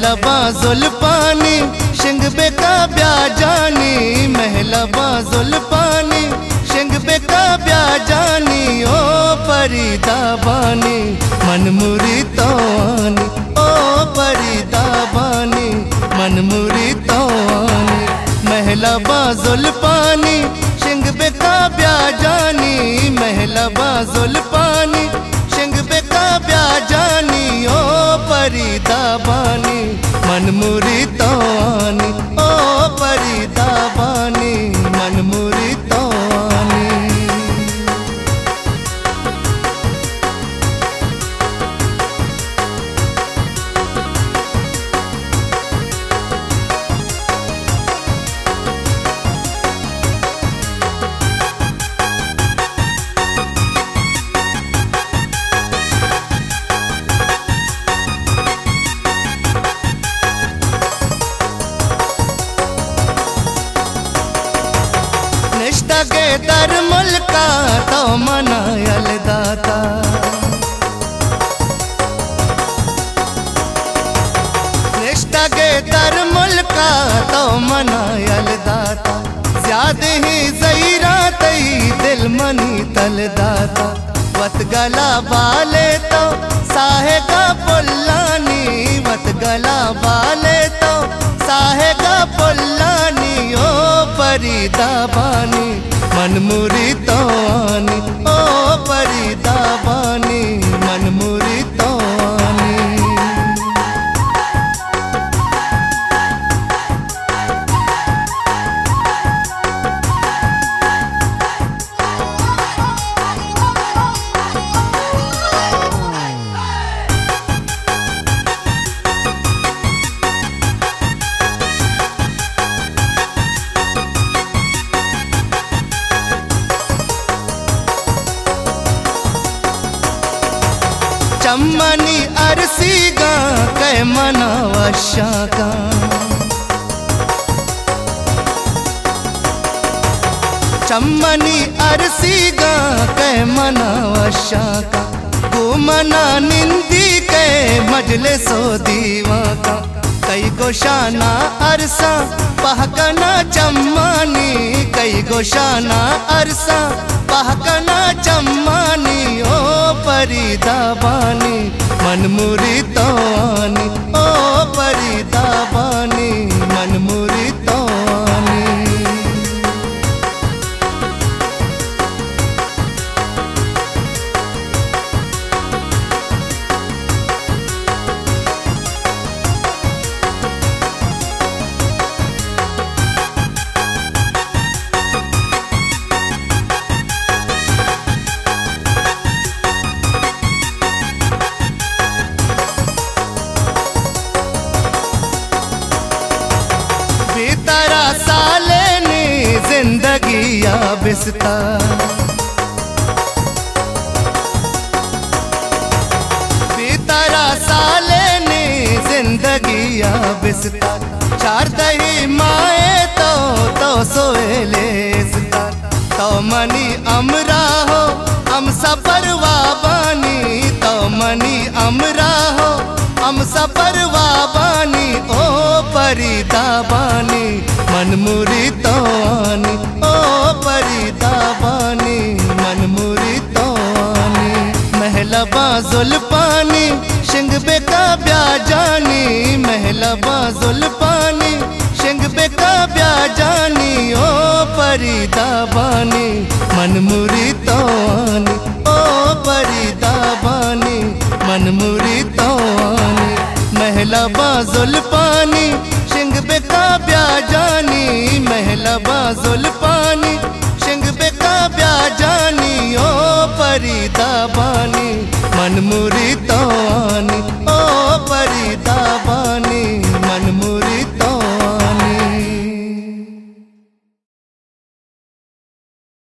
बाजुल पानी शिंग बेका ब्या जानी महला बाजुल पानी शिंग बेका ब्या जानी ओ परिदा बानी मन मुरी तोनी ओ परिदा बानी मन मुरी तोनी महला बाजुल पानी शिंग बेका ब्या जानी महला बाजुल पानी शिंग बेका ब्या जानी ओ परिदा बानी मन मुरी तोनी ओ परिदा बानी मन लगे दर मुल्क तो मनायल दाता लगे दर मुल्क तो मनायल दाता ज़्यादा ही जईरा तई दिल मनी तल दाता वत गला बाले तो साहे का पुल्लानी, वत गला बाले तो साहे का पुल्लानी, ओ परी दाबानी मन मुरी ओ चम्मनी अरसी गा कै मना वशा का चम्मनी अरसी गा कै मना वशा का मना निंदी कै मजले सो दीवा का कई गोशाना अरसा, पहकना चम्मानी कई गोशाना अरसा, पहकना फरीदाबानी मन मुरी तो मनमुरितवानि बिस्ता। भीतरा साले नी ज़िंदगी या बिस्ता चार दही माए तो तो सोएले इसका तो मनी अमरा हो, हम सफरवा बानी। तो मनी अमरा हो, हम सफरवा बानी। ओ परिदा बानी मन बाजुल पानी शिंग बेका ब्या जानी महला बाजुल पानी शिंग बेका ब्या जानी ओ परिदा बानी मन मुरी तोनी ओ परिदा बानी मन मुरी तोनी महला बाजुल मनमुरिता